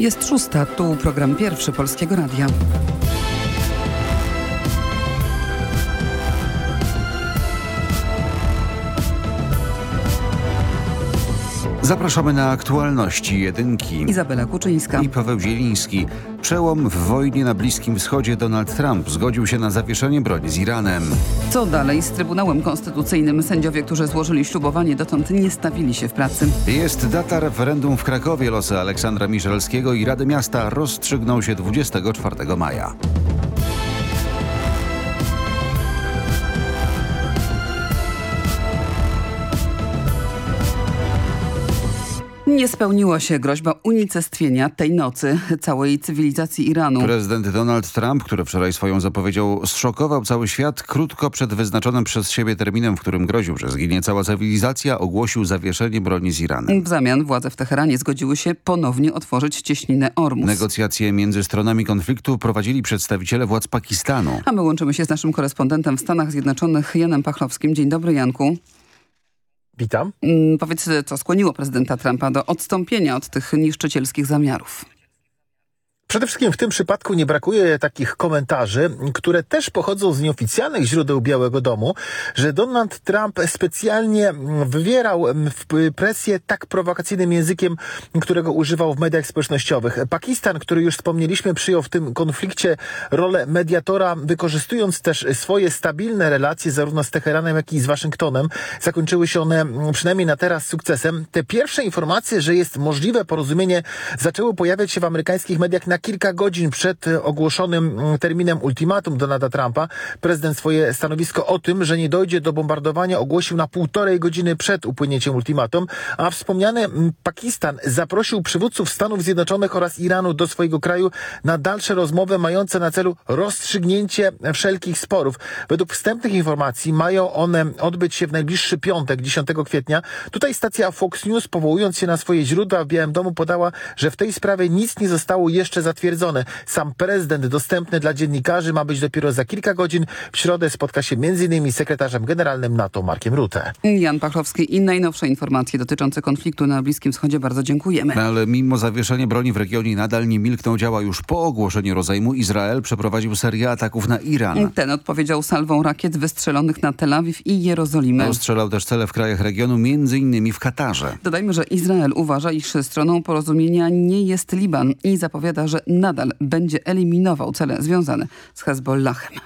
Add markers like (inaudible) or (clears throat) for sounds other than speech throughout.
Jest szósta, tu program pierwszy Polskiego Radia. Zapraszamy na aktualności jedynki. Izabela Kuczyńska. I Paweł Zieliński. Przełom w wojnie na Bliskim Wschodzie Donald Trump zgodził się na zawieszenie broni z Iranem. Co dalej z Trybunałem Konstytucyjnym? Sędziowie, którzy złożyli ślubowanie, dotąd nie stawili się w pracy. Jest data referendum w Krakowie. Losy Aleksandra Miszalskiego i Rady Miasta rozstrzygną się 24 maja. Nie spełniła się groźba unicestwienia tej nocy całej cywilizacji Iranu. Prezydent Donald Trump, który wczoraj swoją zapowiedzią zszokował cały świat, krótko przed wyznaczonym przez siebie terminem, w którym groził, że zginie cała cywilizacja, ogłosił zawieszenie broni z Iranem. W zamian władze w Teheranie zgodziły się ponownie otworzyć cieśninę Ormus. Negocjacje między stronami konfliktu prowadzili przedstawiciele władz Pakistanu. A my łączymy się z naszym korespondentem w Stanach Zjednoczonych, Janem Pachlowskim. Dzień dobry, Janku. Witam. Mm, powiedz, co skłoniło prezydenta Trumpa do odstąpienia od tych niszczycielskich zamiarów? Przede wszystkim w tym przypadku nie brakuje takich komentarzy, które też pochodzą z nieoficjalnych źródeł Białego Domu, że Donald Trump specjalnie wywierał presję tak prowokacyjnym językiem, którego używał w mediach społecznościowych. Pakistan, który już wspomnieliśmy, przyjął w tym konflikcie rolę mediatora, wykorzystując też swoje stabilne relacje zarówno z Teheranem, jak i z Waszyngtonem. Zakończyły się one przynajmniej na teraz sukcesem. Te pierwsze informacje, że jest możliwe porozumienie, zaczęły pojawiać się w amerykańskich mediach na kilka godzin przed ogłoszonym mm, terminem ultimatum Donalda Trumpa prezydent swoje stanowisko o tym, że nie dojdzie do bombardowania ogłosił na półtorej godziny przed upłynięciem ultimatum, a wspomniany mm, Pakistan zaprosił przywódców Stanów Zjednoczonych oraz Iranu do swojego kraju na dalsze rozmowy mające na celu rozstrzygnięcie wszelkich sporów. Według wstępnych informacji mają one odbyć się w najbliższy piątek, 10 kwietnia. Tutaj stacja Fox News powołując się na swoje źródła w Białym Domu podała, że w tej sprawie nic nie zostało jeszcze zatwierdzone. Sam prezydent dostępny dla dziennikarzy ma być dopiero za kilka godzin. W środę spotka się m.in. z sekretarzem generalnym NATO Markiem Rutte. Jan Pachlowski i najnowsze informacje dotyczące konfliktu na Bliskim Wschodzie bardzo dziękujemy. Ale mimo zawieszenia broni w regionie nadal nie milknął działa już po ogłoszeniu rozejmu. Izrael przeprowadził serię ataków na Iran. Ten odpowiedział salwą rakiet wystrzelonych na Tel Awiw i Jerozolimę. Ostrzelał też cele w krajach regionu, między innymi w Katarze. Dodajmy, że Izrael uważa, iż stroną porozumienia nie jest Liban i zapowiada, że nadal będzie eliminował cele związane z Hezbollahem.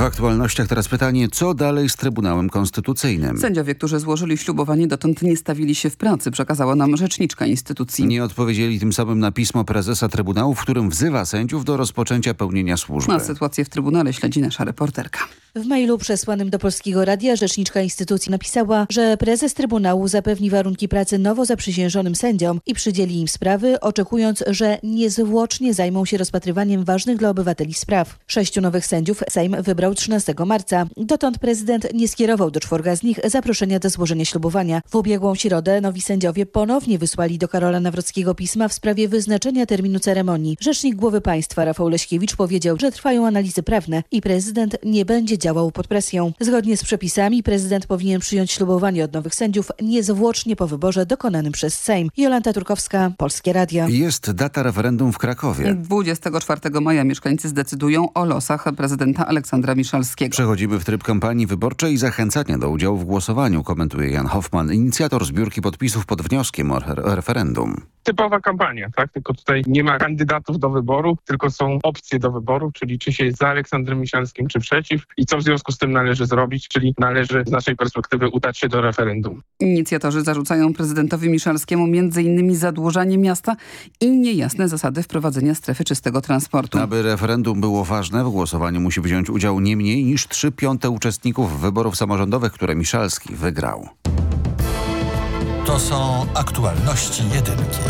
W aktualnościach teraz pytanie, co dalej z Trybunałem Konstytucyjnym? Sędziowie, którzy złożyli ślubowanie dotąd nie stawili się w pracy, przekazała nam rzeczniczka instytucji. Nie odpowiedzieli tym samym na pismo prezesa Trybunału, w którym wzywa sędziów do rozpoczęcia pełnienia służby. Na sytuację w Trybunale śledzi nasza reporterka. W mailu przesłanym do Polskiego Radia rzeczniczka instytucji napisała, że prezes Trybunału zapewni warunki pracy nowo zaprzysiężonym sędziom i przydzieli im sprawy, oczekując, że niezwłocznie zajmą się rozpatrywaniem ważnych dla obywateli spraw. Sześciu nowych sędziów Sejm wybrał 13 marca. Dotąd prezydent nie skierował do czworga z nich zaproszenia do złożenia ślubowania. W ubiegłą środę nowi sędziowie ponownie wysłali do Karola Nawrockiego pisma w sprawie wyznaczenia terminu ceremonii. Rzecznik głowy państwa Rafał Leśkiewicz powiedział, że trwają analizy prawne i prezydent nie będzie działał pod presją. Zgodnie z przepisami prezydent powinien przyjąć ślubowanie od nowych sędziów niezwłocznie po wyborze dokonanym przez Sejm. Jolanta Turkowska, Polskie Radio. Jest data referendum w Krakowie. 24 maja mieszkańcy zdecydują o losach prezydenta Aleksandra Miszalskiego. Przechodzimy w tryb kampanii wyborczej i zachęcania do udziału w głosowaniu, komentuje Jan Hoffman, inicjator zbiórki podpisów pod wnioskiem o referendum typowa kampania, tak? Tylko tutaj nie ma kandydatów do wyboru, tylko są opcje do wyboru, czyli czy się jest za Aleksandrem Miszalskim, czy przeciw i co w związku z tym należy zrobić, czyli należy z naszej perspektywy udać się do referendum. Inicjatorzy zarzucają prezydentowi Miszalskiemu m.in. zadłużanie miasta i niejasne zasady wprowadzenia strefy czystego transportu. Aby referendum było ważne, w głosowaniu musi wziąć udział nie mniej niż 3 piąte uczestników wyborów samorządowych, które Miszalski wygrał. To są aktualności jedynki.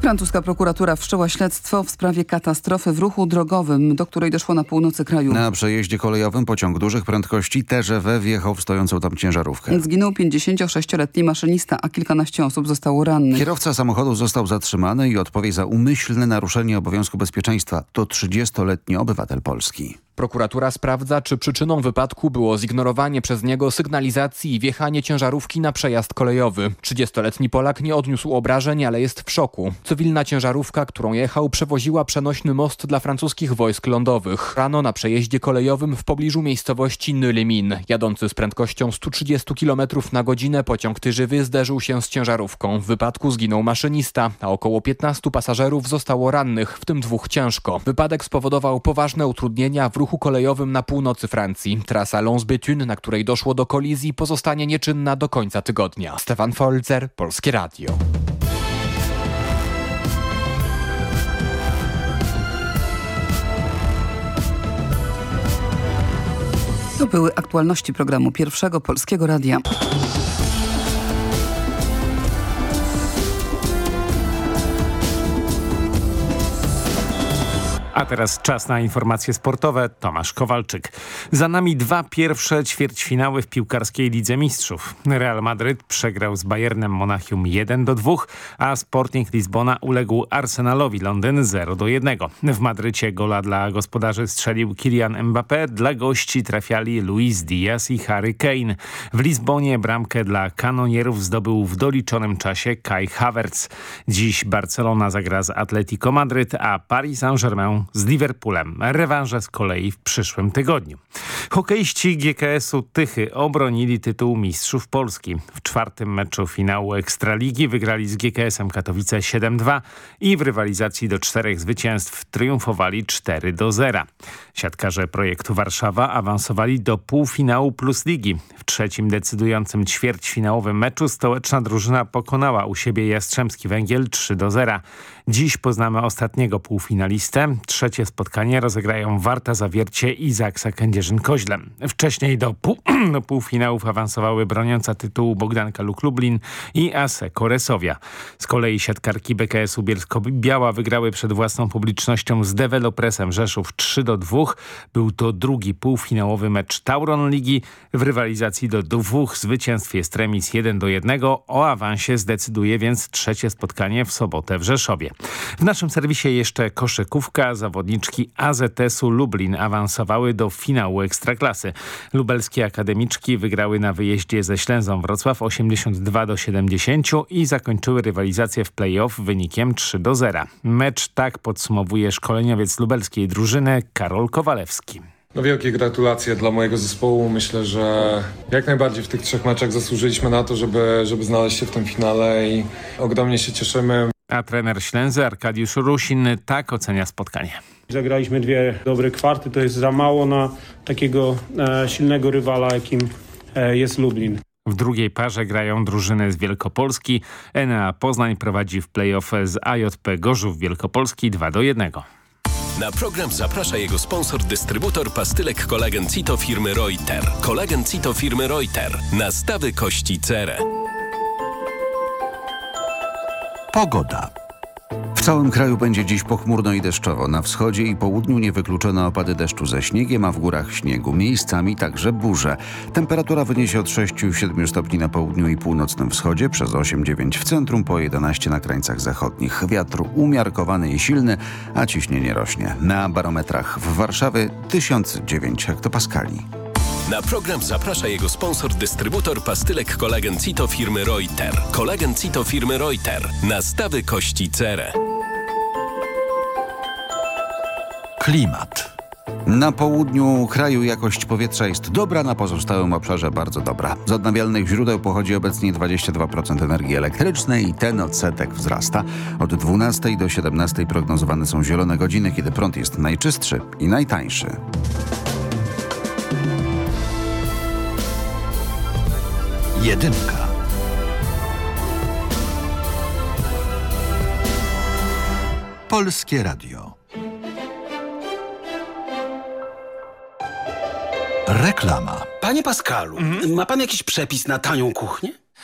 Francuska prokuratura wszczęła śledztwo w sprawie katastrofy w ruchu drogowym, do której doszło na północy kraju. Na przejeździe kolejowym pociąg dużych prędkości TGV wjechał w stojącą tam ciężarówkę. Zginął 56-letni maszynista, a kilkanaście osób zostało rannych. Kierowca samochodu został zatrzymany i odpowie za umyślne naruszenie obowiązku bezpieczeństwa. To 30-letni obywatel Polski. Prokuratura sprawdza, czy przyczyną wypadku było zignorowanie przez niego sygnalizacji i wjechanie ciężarówki na przejazd kolejowy. 30-letni Polak nie odniósł obrażeń, ale jest w szoku. Cywilna ciężarówka, którą jechał, przewoziła przenośny most dla francuskich wojsk lądowych. Rano na przejeździe kolejowym w pobliżu miejscowości Nylimin. Jadący z prędkością 130 km na godzinę pociąg tyżywy zderzył się z ciężarówką. W wypadku zginął maszynista, a około 15 pasażerów zostało rannych, w tym dwóch ciężko. Wypadek spowodował poważne utrudnienia w ruchu kolejowym na północy Francji. Trasa Lons-Béthune, na której doszło do kolizji, pozostanie nieczynna do końca tygodnia. Stefan Folzer, Polskie Radio. To były aktualności programu Pierwszego Polskiego Radia. A teraz czas na informacje sportowe. Tomasz Kowalczyk. Za nami dwa pierwsze ćwierćfinały w piłkarskiej Lidze Mistrzów. Real Madryt przegrał z Bayernem Monachium 1 do 2, a Sporting Lizbona uległ Arsenalowi Londyn 0 do 1. W Madrycie gola dla gospodarzy strzelił Kylian Mbappé, dla gości trafiali Luis Diaz i Harry Kane. W Lizbonie bramkę dla kanonierów zdobył w doliczonym czasie Kai Havertz. Dziś Barcelona zagra z Atletico Madryt, a Paris Saint-Germain z Liverpoolem. Rewanże z kolei w przyszłym tygodniu. Hokeiści GKS-u Tychy obronili tytuł Mistrzów Polski. W czwartym meczu finału Ekstraligi wygrali z GKS-em Katowice 7-2 i w rywalizacji do czterech zwycięstw triumfowali 4 do 0. Siatkarze projektu Warszawa awansowali do półfinału plus ligi. W trzecim decydującym ćwierćfinałowym meczu stołeczna drużyna pokonała u siebie Jastrzębski Węgiel 3 do 0. Dziś poznamy ostatniego półfinalistę. Trzecie spotkanie rozegrają Warta Zawiercie i Zaksa Kędzierzyn-Koźlem. Wcześniej do, pół, (clears throat) do półfinałów awansowały broniąca tytułu Bogdanka Luk Lublin i ASE Koresowia. Z kolei siatkarki BKS-u Bielsko-Biała wygrały przed własną publicznością z Developresem Rzeszów 3 do 2. Był to drugi półfinałowy mecz Tauron Ligi. W rywalizacji do dwóch zwycięstw jest remis 1 do 1. O awansie zdecyduje więc trzecie spotkanie w sobotę w Rzeszowie. W naszym serwisie jeszcze koszykówka. Zawodniczki AZS-u Lublin awansowały do finału Ekstraklasy. Lubelskie akademiczki wygrały na wyjeździe ze Ślęzą Wrocław 82 do 70 i zakończyły rywalizację w play-off wynikiem 3 do 0. Mecz tak podsumowuje szkoleniowiec lubelskiej drużyny Karol Kowalewski. No wielkie gratulacje dla mojego zespołu. Myślę, że jak najbardziej w tych trzech meczach zasłużyliśmy na to, żeby, żeby znaleźć się w tym finale i ogromnie się cieszymy. A trener Ślęzy Arkadiusz Rusin tak ocenia spotkanie. Zagraliśmy dwie dobre kwarty, to jest za mało na takiego e, silnego rywala, jakim e, jest Lublin. W drugiej parze grają drużyny z Wielkopolski. Enea Poznań prowadzi w playoff z AJP Gorzów Wielkopolski 2 do 1. Na program zaprasza jego sponsor, dystrybutor pastylek kolagen Cito firmy Reuter. Kolagen Cito firmy Reuter. Nastawy kości cerę. Pogoda. W całym kraju będzie dziś pochmurno i deszczowo. Na wschodzie i południu niewykluczone opady deszczu ze śniegiem, a w górach śniegu. Miejscami także burze. Temperatura wyniesie od 6-7 stopni na południu i północnym wschodzie, przez 8-9 w centrum, po 11 na krańcach zachodnich. Wiatr umiarkowany i silny, a ciśnienie rośnie. Na barometrach w Warszawie 1009 hektopaskali. Na program zaprasza jego sponsor, dystrybutor pastylek kolagen Cito firmy Reuter. Kolagen Cito firmy Reuter. Nastawy kości cerę. Klimat. Na południu kraju jakość powietrza jest dobra, na pozostałym obszarze bardzo dobra. Z odnawialnych źródeł pochodzi obecnie 22% energii elektrycznej i ten odsetek wzrasta. Od 12 do 17 prognozowane są zielone godziny, kiedy prąd jest najczystszy i najtańszy. Jedynka. Polskie Radio. Reklama. Panie Pascalu, ma pan jakiś przepis na tanią kuchnię?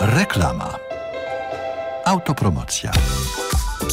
Reklama. Autopromocja.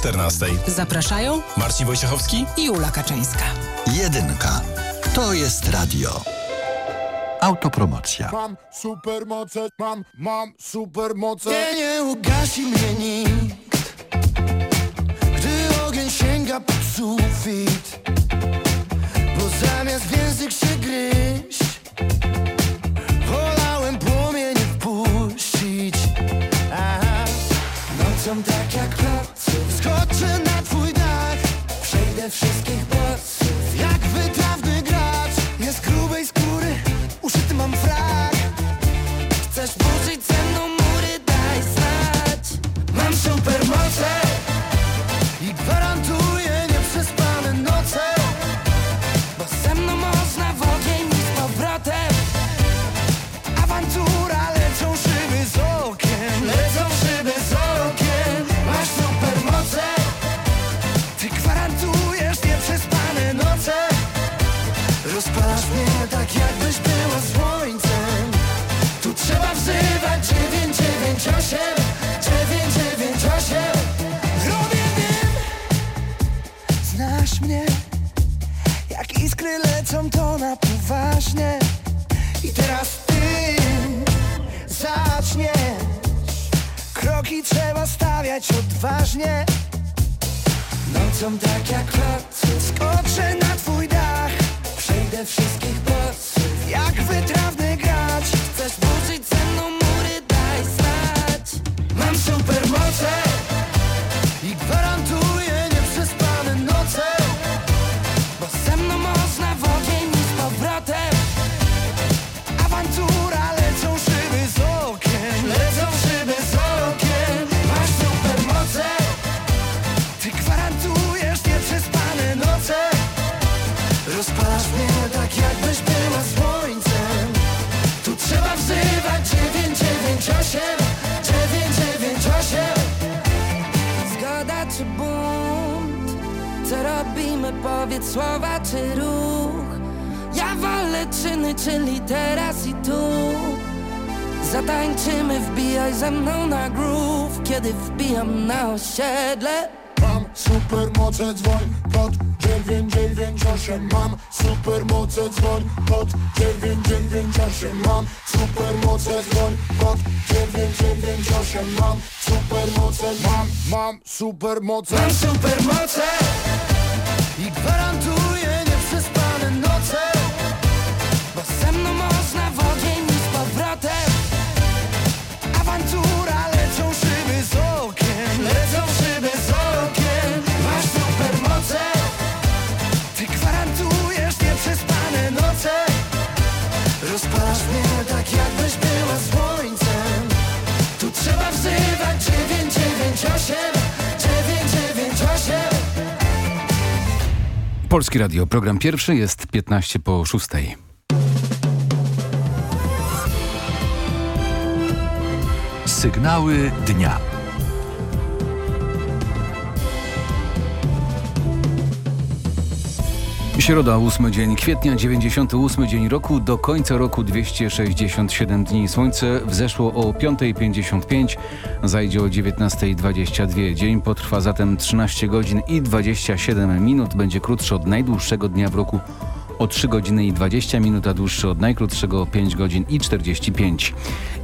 14. Zapraszają Marcin Wojciechowski i Ula Kaczyńska. Jedynka. To jest radio. Autopromocja. Mam supermoce, mam, mam supermoce. Nie, nie ugasi mnie nikt, gdy ogień sięga pod sufit. Bo zamiast w język się gryźć, wolałem płomienie wpuścić. Aha. Nocą tak przejdę wszystkich odważnie. Nocą tak jak placów skoczę na twój dach. Przejdę wszystkich bossów jak wytrawny słowa czy ruch? Ja wolę czyny, czyli teraz i tu. Zatańczymy, wbijaj ze mną na groove. Kiedy wbijam na osiedle. Mam supermoce, dzwoń pod 998 Mam supermoce, dzwoń pod 998 Mam supermoce, dzwoń pod 998 Mam supermoce, mam, mam supermoce. Mam supermoce i gwarantuję nieprzespane noce Bo ze mną można w ogień i z powrotem. Awantura, lecą szyby z okiem Lecą szyby z okiem Masz supermoce Ty gwarantujesz nieprzespane noce. Rozpalasz Polski Radio, program pierwszy jest 15 po 6. Sygnały dnia. Środa, 8 dzień kwietnia, 98 dzień roku, do końca roku 267 dni. Słońce wzeszło o 5.55, zajdzie o 19.22. Dzień potrwa zatem 13 godzin i 27 minut, będzie krótszy od najdłuższego dnia w roku o 3 godziny i 20 minut, a dłuższy od najkrótszego o 5 godzin i 45.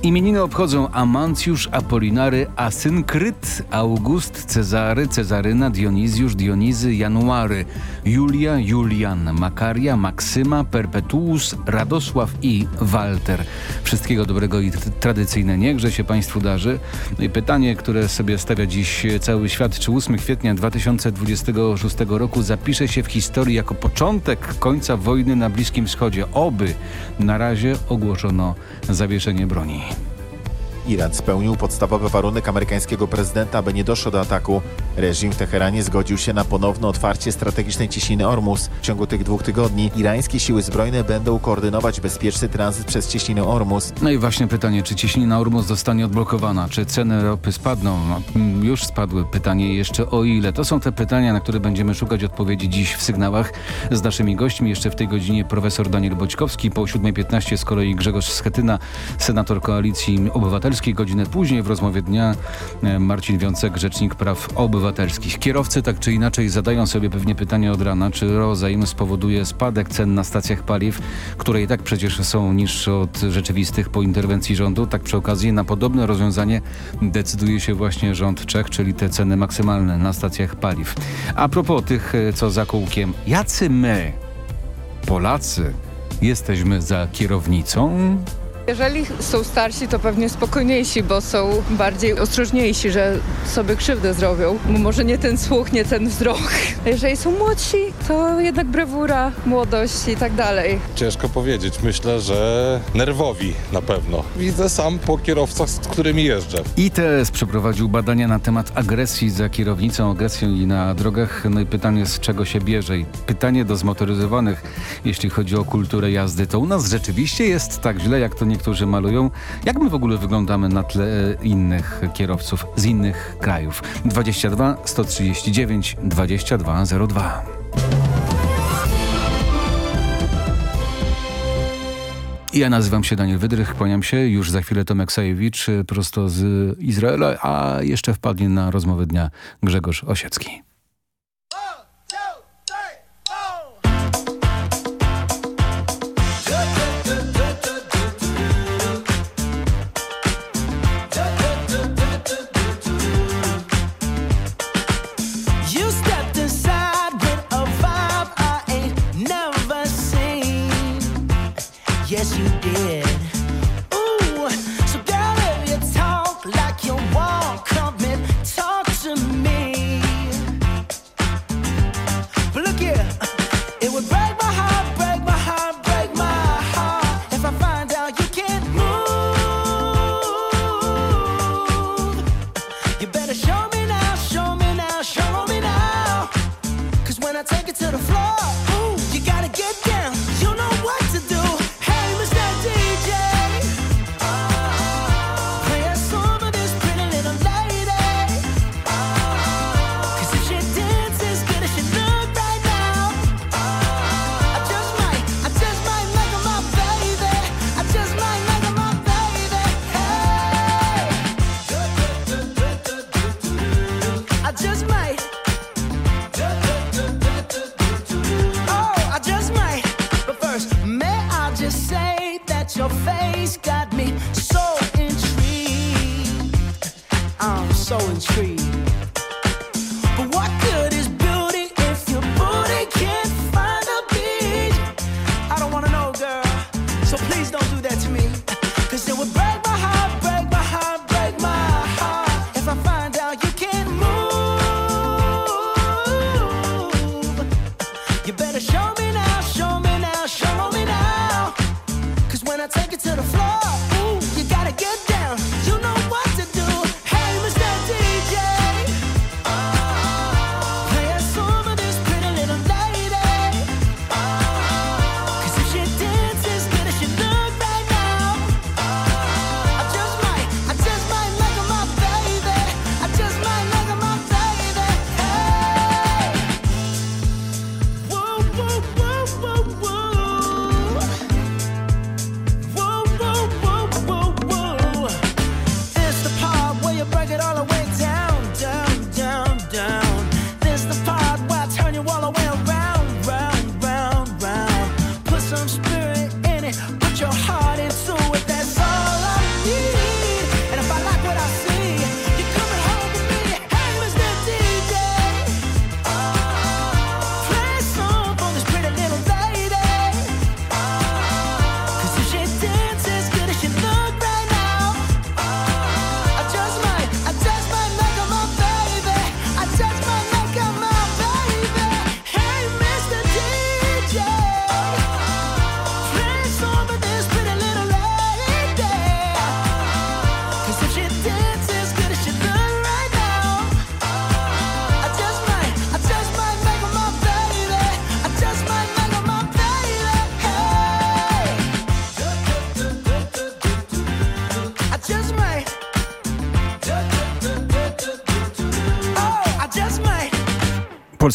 Imieniny obchodzą Amancjusz, Apolinary, Asynkryt, August, Cezary, Cezaryna, Dionizjusz, Dionizy, January, Julia, Julian, Makaria, Maksyma, Perpetuus, Radosław i Walter. Wszystkiego dobrego i tradycyjne niechże się Państwu darzy. No pytanie, które sobie stawia dziś cały świat, czy 8 kwietnia 2026 roku zapisze się w historii jako początek końca wojny na Bliskim Wschodzie. Oby na razie ogłoszono zawieszenie broni. Iran spełnił podstawowy warunek amerykańskiego prezydenta, aby nie doszło do ataku. Reżim w Teheranie zgodził się na ponowne otwarcie strategicznej cieśniny Ormus. W ciągu tych dwóch tygodni irańskie siły zbrojne będą koordynować bezpieczny tranzyt przez cieśninę Ormus. No i właśnie pytanie, czy cieśnina Ormus zostanie odblokowana, czy ceny ropy spadną? No, już spadły. Pytanie jeszcze o ile? To są te pytania, na które będziemy szukać odpowiedzi dziś w sygnałach z naszymi gośćmi. Jeszcze w tej godzinie profesor Daniel Boćkowski, po 7.15 z kolei Grzegorz Schetyna, senator Koalicji Obywatelskiej Godzinę później w rozmowie dnia e, Marcin Wiącek, Rzecznik Praw Obywatelskich. Kierowcy tak czy inaczej zadają sobie pewnie pytanie od rana, czy rozejm spowoduje spadek cen na stacjach paliw, które i tak przecież są niższe od rzeczywistych po interwencji rządu. Tak przy okazji na podobne rozwiązanie decyduje się właśnie rząd Czech, czyli te ceny maksymalne na stacjach paliw. A propos tych, e, co za kółkiem, jacy my, Polacy, jesteśmy za kierownicą? Jeżeli są starsi, to pewnie spokojniejsi, bo są bardziej ostrożniejsi, że sobie krzywdę zrobią. Może nie ten słuch, nie ten wzrok. A jeżeli są młodsi, to jednak brawura, młodość i tak dalej. Ciężko powiedzieć. Myślę, że nerwowi na pewno. Widzę sam po kierowcach, z którymi jeżdżę. ITS przeprowadził badania na temat agresji za kierownicą, agresji na drogach. No i pytanie, z czego się bierze? I pytanie do zmotoryzowanych, jeśli chodzi o kulturę jazdy. To u nas rzeczywiście jest tak źle, jak to niektórzy malują. Jak my w ogóle wyglądamy na tle innych kierowców z innych krajów? 22 139 2202. Ja nazywam się Daniel Wydrych, kłaniam się. Już za chwilę Tomek Sajewicz prosto z Izraela, a jeszcze wpadnie na rozmowę dnia Grzegorz Osiecki.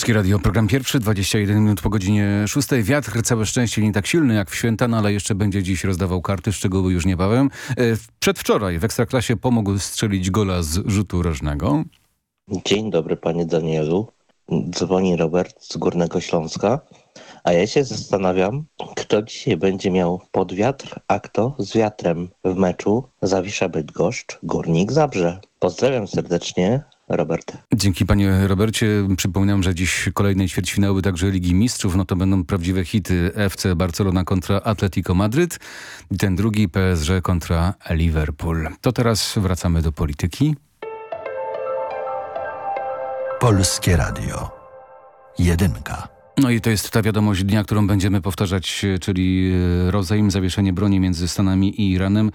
Polskie Radio, program pierwszy, 21 minut po godzinie 6. Wiatr, całe szczęście nie tak silny jak w święta, no ale jeszcze będzie dziś rozdawał karty, szczegóły już niebawem. E, Przedwczoraj w Ekstraklasie pomógł strzelić gola z rzutu rożnego. Dzień dobry panie Danielu. Dzwoni Robert z Górnego Śląska. A ja się zastanawiam, kto dzisiaj będzie miał podwiatr, a kto z wiatrem w meczu Zawisza Bydgoszcz, Górnik Zabrze. Pozdrawiam serdecznie, Robert. Dzięki panie Robercie. Przypominam, że dziś kolejne ćwierćfinały także Ligi Mistrzów. No to będą prawdziwe hity FC Barcelona kontra Atletico Madryt i ten drugi PSG kontra Liverpool. To teraz wracamy do polityki. Polskie Radio. Jedynka. No i to jest ta wiadomość dnia, którą będziemy powtarzać, czyli e, rozejm, zawieszenie broni między Stanami i Iranem.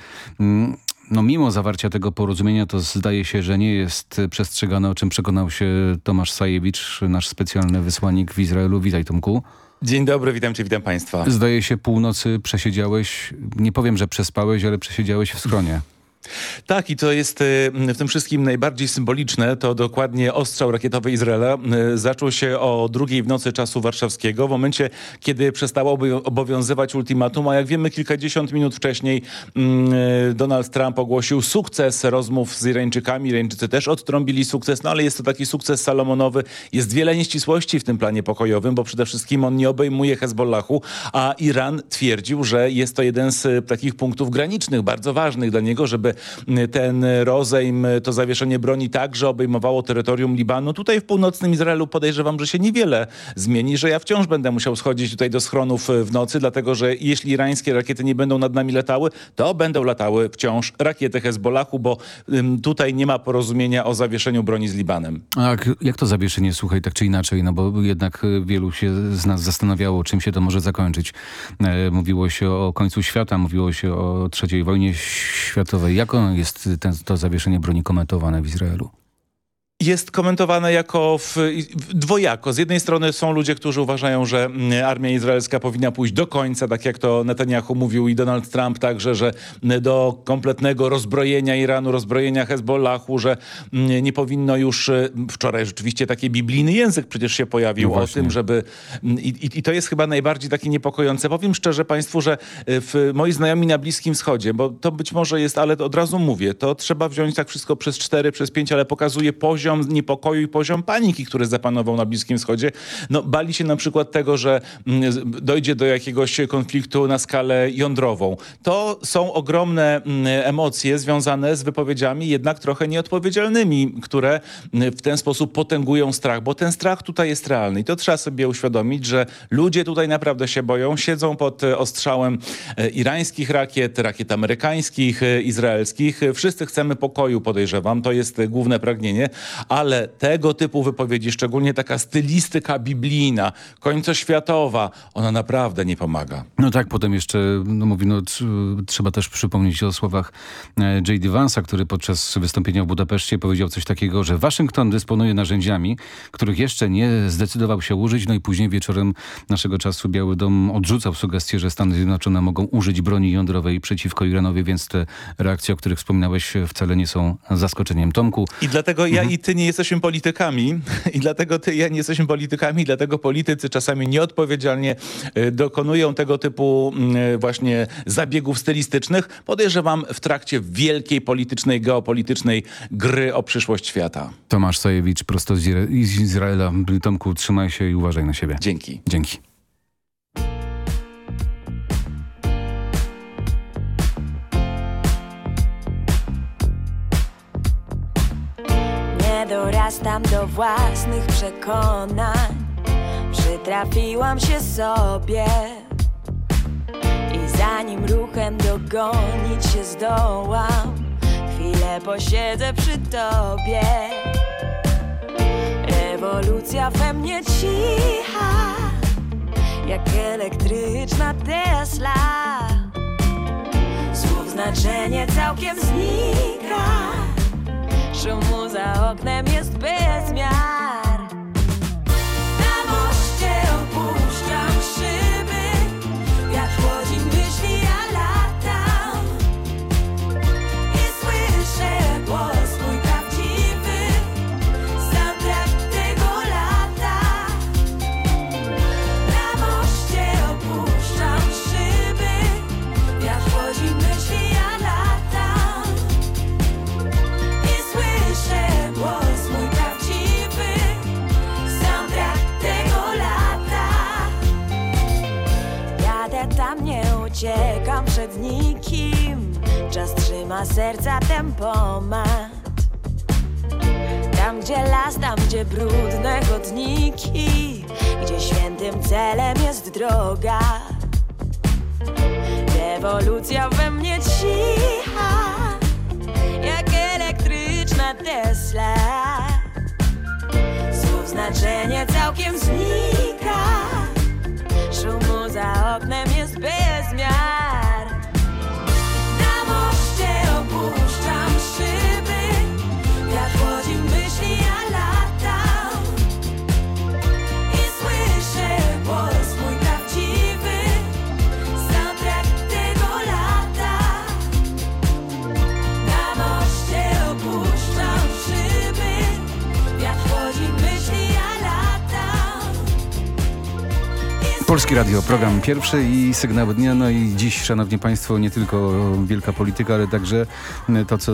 No mimo zawarcia tego porozumienia to zdaje się, że nie jest przestrzegane, o czym przekonał się Tomasz Sajewicz, nasz specjalny wysłannik w Izraelu. Witaj Tomku. Dzień dobry, witam cię, witam państwa. Zdaje się północy przesiedziałeś, nie powiem, że przespałeś, ale przesiedziałeś w schronie. Tak, i to jest y, w tym wszystkim najbardziej symboliczne. To dokładnie ostrzał rakietowy Izraela y, zaczął się o drugiej w nocy czasu warszawskiego, w momencie, kiedy przestało obowią- obowiązywać ultimatum, a jak wiemy, kilkadziesiąt minut wcześniej mm, y, Donald Trump ogłosił sukces rozmów z Irańczykami. Irańczycy też odtrąbili sukces, no ale jest to taki sukces salomonowy. Jest wiele nieścisłości w tym planie pokojowym, bo przede wszystkim on nie obejmuje Hezbollahu, a Iran twierdził, że jest to jeden z takich punktów granicznych, bardzo ważnych dla niego, żeby ten rozejm, y, to zawieszenie broni także obejmowało terytorium Libanu. Tutaj w północnym Izraelu podejrzewam, że się niewiele zmieni, że ja wciąż będę musiał schodzić tutaj do schronów y, w nocy, dlatego że jeśli irańskie rakiety nie będą nad nami latały, to będą latały wciąż rakiety Hezbollahu, bo tutaj nie ma porozumienia o zawieszeniu broni z Libanem. A jak, to zawieszenie, słuchaj, tak czy inaczej, no bo jednak wielu się z nas zastanawiało, czym się to może zakończyć. E, mówiło się o końcu świata, mówiło się o trzeciej wojnie światowej. Jak ono jest ten, to zawieszenie broni komentowane w Izraelu? Jest komentowane jako w, dwojako. Z jednej strony są ludzie, którzy uważają, że mm, armia izraelska powinna pójść do końca, tak jak to Netanyahu mówił i Donald Trump także, że mm, do kompletnego rozbrojenia Iranu, rozbrojenia Hezbollahu, że mm, nie powinno już, y, wczoraj rzeczywiście taki biblijny język przecież się pojawił No o tym, żeby i, i, i to jest chyba najbardziej takie niepokojące. Powiem szczerze państwu, że y, w, moi znajomi na Bliskim Wschodzie, bo to być może jest, ale od razu mówię, to trzeba wziąć tak wszystko przez cztery, przez pięć, ale pokazuje poziom niepokoju i poziom paniki, który zapanował na Bliskim Wschodzie. No, bali się na przykład tego, że mm, dojdzie do jakiegoś konfliktu na skalę jądrową. To są ogromne mm, emocje związane z wypowiedziami jednak trochę nieodpowiedzialnymi, które mm, w ten sposób potęgują strach, bo ten strach tutaj jest realny i to trzeba sobie uświadomić, że ludzie tutaj naprawdę się boją, siedzą pod e, ostrzałem e, irańskich rakiet, rakiet amerykańskich, e, izraelskich. Wszyscy chcemy pokoju, podejrzewam, to jest główne pragnienie, ale tego typu wypowiedzi, szczególnie taka stylistyka biblijna, końcoświatowa, ona naprawdę nie pomaga. No tak, potem jeszcze no mówi, no, tr- trzeba też przypomnieć o słowach e, J.D. Vance'a, który podczas wystąpienia w Budapeszcie powiedział coś takiego, że Waszyngton dysponuje narzędziami, których jeszcze nie zdecydował się użyć, no i później wieczorem naszego czasu Biały Dom odrzucał sugestie, że Stany Zjednoczone mogą użyć broni jądrowej przeciwko Iranowi, więc te reakcje, o których wspominałeś, wcale nie są zaskoczeniem. Tomku, I dlatego ja i ty nie jesteśmy politykami (laughs) i dlatego ty i ja nie jesteśmy politykami, dlatego politycy czasami nieodpowiedzialnie y, dokonują tego typu y, właśnie zabiegów stylistycznych. Podejrzewam w trakcie wielkiej politycznej, geopolitycznej gry o przyszłość świata. Tomasz Sajewicz prosto z Izraela. Tomku, trzymaj się i uważaj na siebie. Dzięki. Dzięki. Dorastam do własnych przekonań. Przytrafiłam się sobie I zanim ruchem dogonić się zdołam Chwilę posiedzę przy tobie. Rewolucja we mnie cicha Jak elektryczna Tesla. Słów znaczenie całkiem znika Szumu za oknem jest bezmiar Radio, program pierwszy i sygnały dnia. No i dziś, szanowni państwo, nie tylko wielka polityka, ale także to, co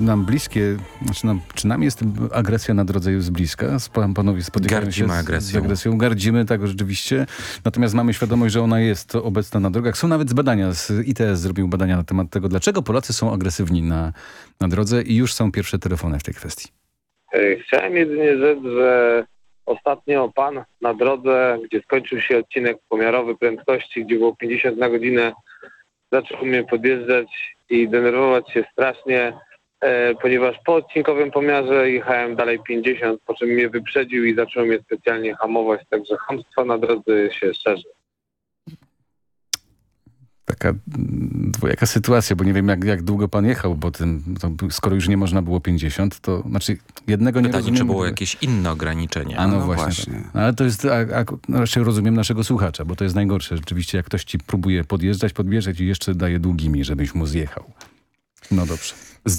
nam bliskie, znaczy nam, czy nam jest agresja na drodze już z bliska. Pan, panowie spotykają Gardzimy się z, agresją. z agresją. Gardzimy, tak rzeczywiście. Natomiast mamy świadomość, że ona jest obecna na drogach. Są nawet badania, z ITS zrobił badania na temat tego, dlaczego Polacy są agresywni na, na drodze i już są pierwsze telefony w tej kwestii. E, Chciałem jedynie rzec, że ostatnio pan na drodze, gdzie skończył się odcinek pomiarowy prędkości, gdzie było 50 na godzinę, zaczął mnie podjeżdżać i denerwować się strasznie, e, ponieważ po odcinkowym pomiarze jechałem dalej 50, po czym mnie wyprzedził i zaczął mnie specjalnie hamować, także hamstwo na drodze się szerzy. Taka dwojaka sytuacja, bo nie wiem jak, jak długo pan jechał, bo ten, to, skoro już nie można było 50, to znaczy jednego nie Pytanie, rozumiem. czy było bo- jakieś inne ograniczenie? A no, właśnie. tak. No, ale to jest, a, a, no, raczej rozumiem naszego słuchacza, bo to jest najgorsze. Rzeczywiście, jak ktoś ci próbuje podjeżdżać, podbieżeć i jeszcze daje długimi, żebyś mu zjechał. No dobrze.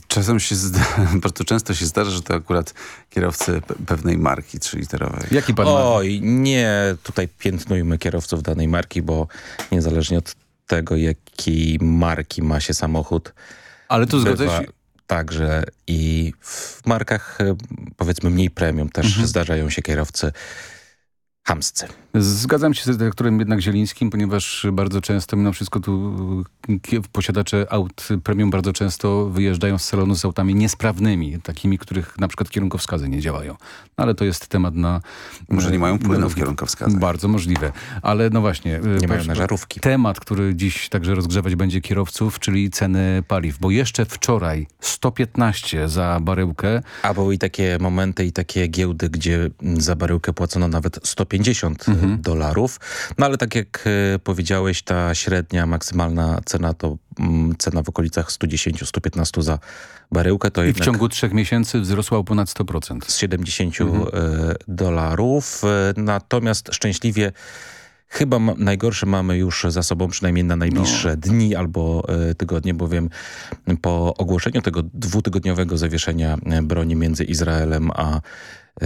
Czasem się, (laughs) bardzo często się zdarza, że to akurat kierowcy pe- pewnej marki trzyliterowej. Jaki pan Oj, nie tutaj piętnujmy kierowców danej marki, bo niezależnie od tego, jakiej marki ma się samochód. Ale to zgadza się- Także i w markach e, powiedzmy mniej premium też Mhm. zdarzają się kierowcy chamscy. Zgadzam się z redaktorem jednak Zielińskim, ponieważ bardzo często, mimo wszystko tu kie- posiadacze aut premium bardzo często wyjeżdżają z salonu z autami niesprawnymi, takimi, których na przykład kierunkowskazy nie działają. No, ale to jest temat na... Może nie mają płynów kierunkowskazach. Bardzo możliwe. Ale no właśnie... Nie mają na żarówki. Temat, który dziś także rozgrzewać będzie kierowców, czyli ceny paliw, bo jeszcze wczoraj 115 za baryłkę. A były i takie momenty i takie giełdy, gdzie za baryłkę płacono nawet 150 Mhm. Dolarów. No ale tak jak e, powiedziałeś, ta średnia, maksymalna cena to mm, cena w okolicach 110-115 za baryłkę. To I w ciągu trzech miesięcy wzrosła o ponad 100%. z 70 Mhm. e, dolarów. E, Natomiast szczęśliwie chyba najgorsze mamy już za sobą, przynajmniej na najbliższe No. dni albo e, tygodnie, bowiem po ogłoszeniu tego dwutygodniowego zawieszenia broni między Izraelem a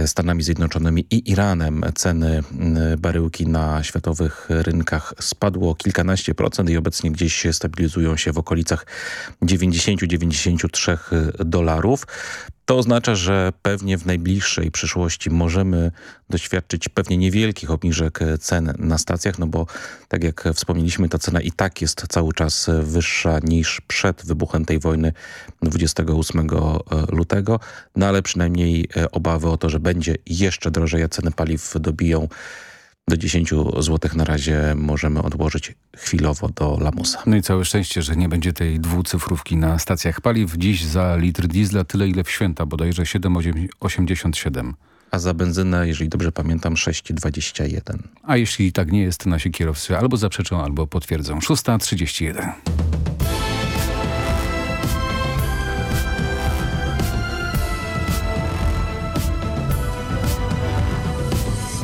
Stanami Zjednoczonymi i Iranem ceny m, baryłki na światowych rynkach spadło kilkanaście procent i obecnie gdzieś stabilizują się w okolicach 90-93 dolarów. To oznacza, że pewnie w najbliższej przyszłości możemy doświadczyć pewnie niewielkich obniżek cen na stacjach, no bo tak jak wspomnieliśmy, ta cena i tak jest cały czas wyższa niż przed wybuchem tej wojny 28 lutego, no ale przynajmniej obawy o to, że będzie jeszcze drożej, a ceny paliw dobiją do 10 zł na razie możemy odłożyć chwilowo do lamusa. No i całe szczęście, że nie będzie tej dwucyfrówki na stacjach paliw. Dziś za litr diesla tyle, ile w święta, bodajże 7,87. A za benzynę, jeżeli dobrze pamiętam, 6,21. A jeśli tak nie jest, nasi kierowcy albo zaprzeczą, albo potwierdzą. 6.31.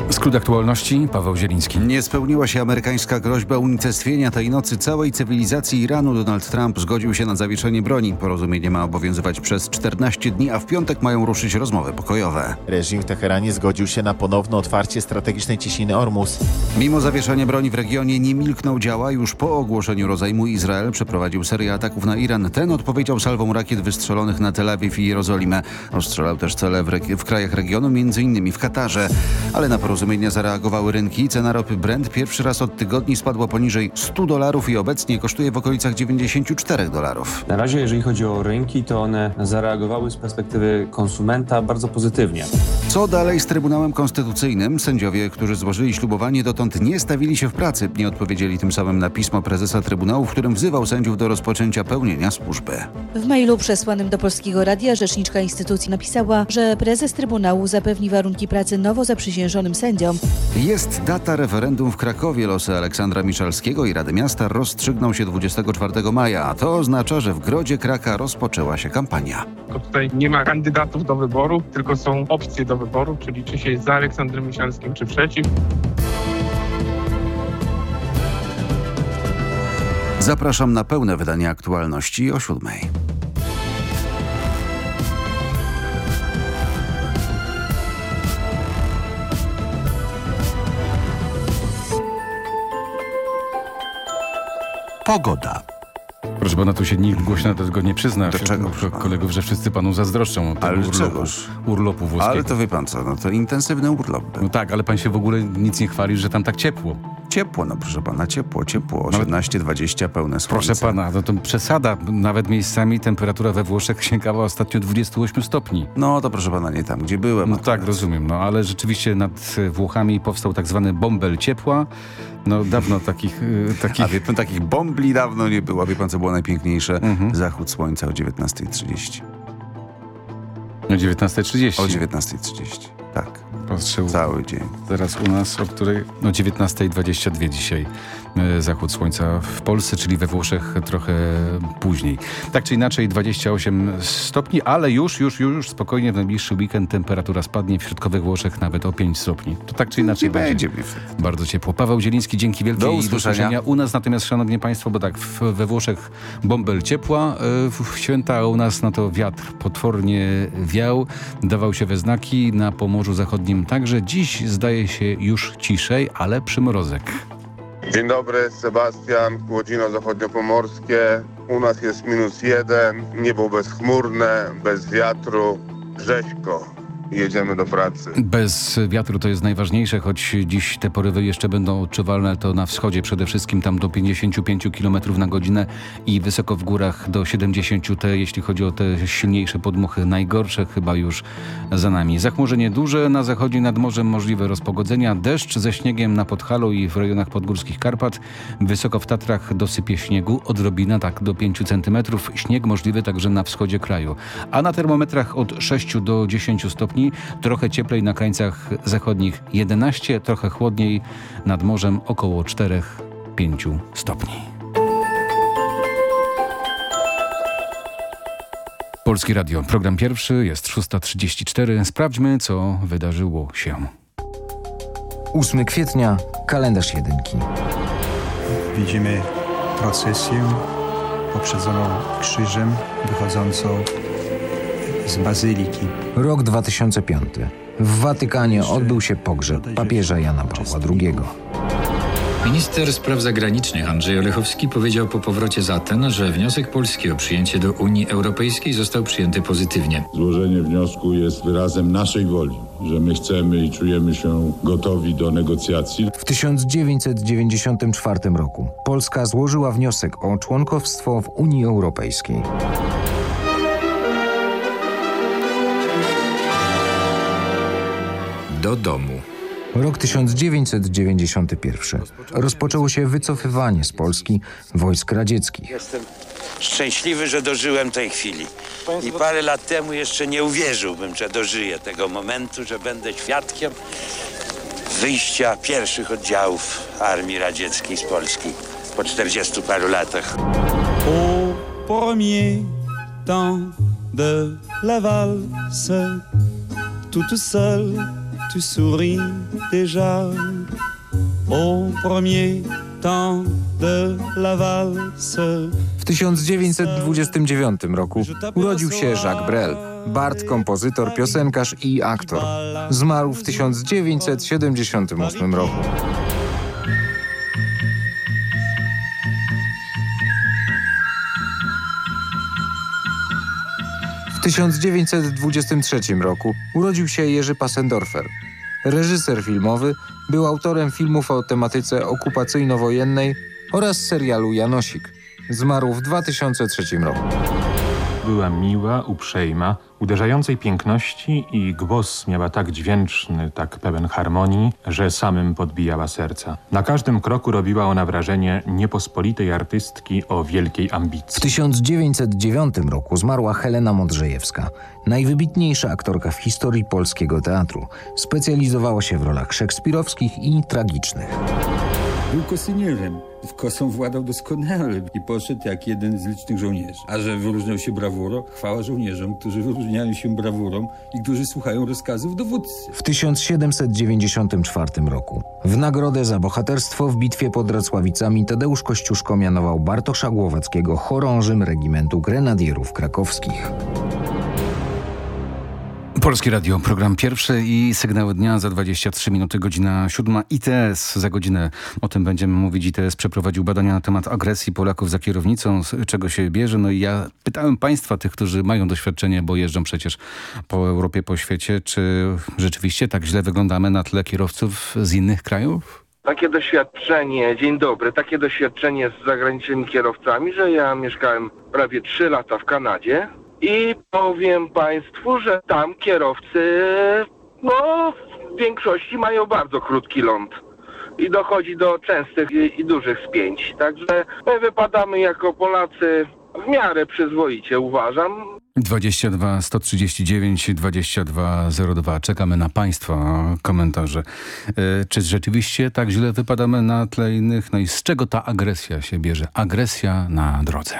Skrót aktualności, Paweł Zieliński. Nie spełniła się amerykańska groźba unicestwienia tej nocy całej cywilizacji Iranu. Donald Trump zgodził się na zawieszenie broni. Porozumienie ma obowiązywać przez 14 dni, a w piątek mają ruszyć rozmowy pokojowe. Reżim w Teheranie zgodził się na ponowne otwarcie strategicznej ciśniny Ormus. Mimo zawieszenia broni w regionie nie milknął działa. Już po ogłoszeniu rozejmu Izrael przeprowadził serię ataków na Iran. Ten odpowiedział salwą rakiet wystrzelonych na Tel Awiw i Jerozolimę. Ostrzelał też cele w, w krajach regionu, m.in. w Katarze. Ale na porozumienie porozumienia zareagowały rynki. Cena ropy Brent pierwszy raz od tygodni spadła poniżej 100 dolarów i obecnie kosztuje w okolicach 94 dolarów. Na razie, jeżeli chodzi o rynki, to one zareagowały z perspektywy konsumenta bardzo pozytywnie. Co dalej z Trybunałem Konstytucyjnym? Sędziowie, którzy złożyli ślubowanie, dotąd nie stawili się w pracy. Nie odpowiedzieli tym samym na pismo prezesa Trybunału, w którym wzywał sędziów do rozpoczęcia pełnienia służby. W mailu przesłanym do Polskiego Radia rzeczniczka instytucji napisała, że prezes Trybunału zapewni warunki pracy nowo zaprzysiężonym sędziom. Jest data referendum w Krakowie. Losy Aleksandra Miszalskiego i Rady Miasta rozstrzygną się 24 maja, a to oznacza, że w Grodzie Kraka rozpoczęła się kampania. Tutaj nie ma kandydatów do wyboru, tylko są opcje do wyboru, czyli czy się jest za Aleksandrem Miszalskim, czy przeciw. Zapraszam na pełne wydanie aktualności o siódmej. Pogoda. Proszę pana, tu się nikt głośno do tego nie przyzna. Do czego, wśród kolegów, że wszyscy panu zazdroszczą tego Ale urlopu, czegoż? urlopu włoskiego. Ale to wie pan co, no to intensywny urlop był. No tak, ale pan się w ogóle nic nie chwali, że tam tak ciepło. Ciepło, no proszę pana, ciepło, ciepło. 18-20 pełne słońce. Proszę pana, no to przesada. Nawet miejscami temperatura we Włoszech sięgała ostatnio 28 stopni. No to proszę pana, nie tam, gdzie byłem. No tak, rozumiem, no ale rzeczywiście nad Włochami powstał tak zwany bąbel ciepła. No dawno takich... y, takich... A wie pan, takich bombli dawno nie było. Wie pan, co było najpiękniejsze? Mhm. Zachód słońca o 19.30. O 19.30. O 19.30, tak. Patrzył. Cały dzień. Zaraz u nas, o której... No 19.22 dzisiaj zachód słońca w Polsce, czyli we Włoszech trochę później. Tak czy inaczej 28 stopni, ale już, już, już spokojnie w najbliższy weekend temperatura spadnie w środkowych Włoszech nawet o 5 stopni. To tak czy inaczej Nie będzie będzie. bardzo ciepło. Paweł Zieliński, dzięki wielkie Do i usłyszenia. U nas natomiast, szanowni państwo, bo tak w, we Włoszech bąbel ciepła, e, w, w święta a u nas na to wiatr potwornie wiał, dawał się we znaki, na Pomorzu Zachodnim także. Dziś zdaje się już ciszej, ale przymrozek. Dzień dobry, Sebastian, Łodzino Zachodniopomorskie. U nas jest minus jeden, niebo bezchmurne, bez wiatru, rzeźko. Jedziemy do pracy. Bez wiatru to jest najważniejsze, choć dziś te porywy jeszcze będą odczuwalne, to na wschodzie przede wszystkim tam do 55 km na godzinę i wysoko w górach do 70, te, jeśli chodzi o te silniejsze podmuchy, najgorsze chyba już za nami. Zachmurzenie duże, na zachodzie nad morzem możliwe rozpogodzenia, deszcz ze śniegiem na Podhalu i w rejonach podgórskich Karpat, wysoko w Tatrach dosypie śniegu, odrobina tak do 5 cm, śnieg możliwy także na wschodzie kraju, a na termometrach od 6 do 10 stopni, trochę cieplej na krańcach zachodnich 11, trochę chłodniej nad morzem około 4-5 stopni. Polskie Radio, program pierwszy, jest 6.34. Sprawdźmy, co wydarzyło się. 8 kwietnia, kalendarz jedynki. Widzimy procesję poprzedzoną krzyżem wychodzącą z bazyliki. Rok 2005. W Watykanie odbył się pogrzeb papieża Jana Pawła II. Minister spraw zagranicznych Andrzej Olechowski powiedział po powrocie z Aten, że wniosek Polski o przyjęcie do Unii Europejskiej został przyjęty pozytywnie. Złożenie wniosku jest wyrazem naszej woli, że my chcemy i czujemy się gotowi do negocjacji. W 1994 roku Polska złożyła wniosek o członkowstwo w Unii Europejskiej. Do domu. Rok 1991. Rozpoczęło się wycofywanie z Polski wojsk radzieckich. Jestem szczęśliwy, że dożyłem tej chwili. I parę lat temu jeszcze nie uwierzyłbym, że dożyję tego momentu, że będę świadkiem wyjścia pierwszych oddziałów Armii Radzieckiej z Polski po 40 paru latach. Au premier temps de la valse, toute seule, tu souris déjà. Au premier temps de la valse. W 1929 roku urodził się Jacques Brel, bard, kompozytor, piosenkarz i aktor. Zmarł w 1978 roku. 1923 roku urodził się Jerzy Passendorfer, reżyser filmowy, był autorem filmów o tematyce okupacyjno-wojennej oraz serialu Janosik. Zmarł w 2003 roku. Była miła, uprzejma, uderzającej piękności i głos miała tak dźwięczny, tak pełen harmonii, że samym podbijała serca. Na każdym kroku robiła ona wrażenie niepospolitej artystki o wielkiej ambicji. W 1909 roku zmarła Helena Modrzejewska, najwybitniejsza aktorka w historii polskiego teatru. Specjalizowała się w rolach szekspirowskich i tragicznych. Był kosynierzem. W kosą władał doskonale i poszedł jak jeden z licznych żołnierzy. A że wyróżniał się brawurą, chwała żołnierzom, którzy wyróżniają się brawurą i którzy słuchają rozkazów dowódcy. W 1794 roku w nagrodę za bohaterstwo w bitwie pod Racławicami Tadeusz Kościuszko mianował Bartosza Głowackiego chorążym regimentu grenadierów krakowskich. Polskie Radio, program pierwszy i sygnały dnia za 23 minuty, godzina 7. ITS za godzinę. O tym będziemy mówić. ITS przeprowadził badania na temat agresji Polaków za kierownicą, z czego się bierze. No i ja pytałem Państwa, tych, którzy mają doświadczenie, bo jeżdżą przecież po Europie, po świecie, czy rzeczywiście tak źle wyglądamy na tle kierowców z innych krajów? Takie doświadczenie, dzień dobry, takie doświadczenie z zagranicznymi kierowcami, że ja mieszkałem prawie 3 lata w Kanadzie i powiem Państwu, że tam kierowcy, no w większości mają bardzo krótki ląd i dochodzi do częstych i, i dużych spięć. Także my wypadamy jako Polacy w miarę przyzwoicie, uważam. 22 139 2202. Czekamy na Państwa komentarze. E, czy rzeczywiście tak źle wypadamy na tle innych? No i z czego ta agresja się bierze? Agresja na drodze.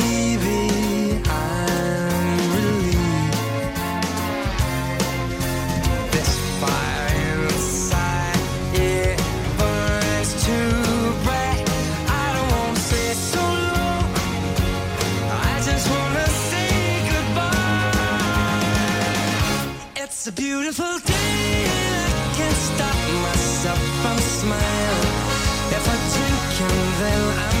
then I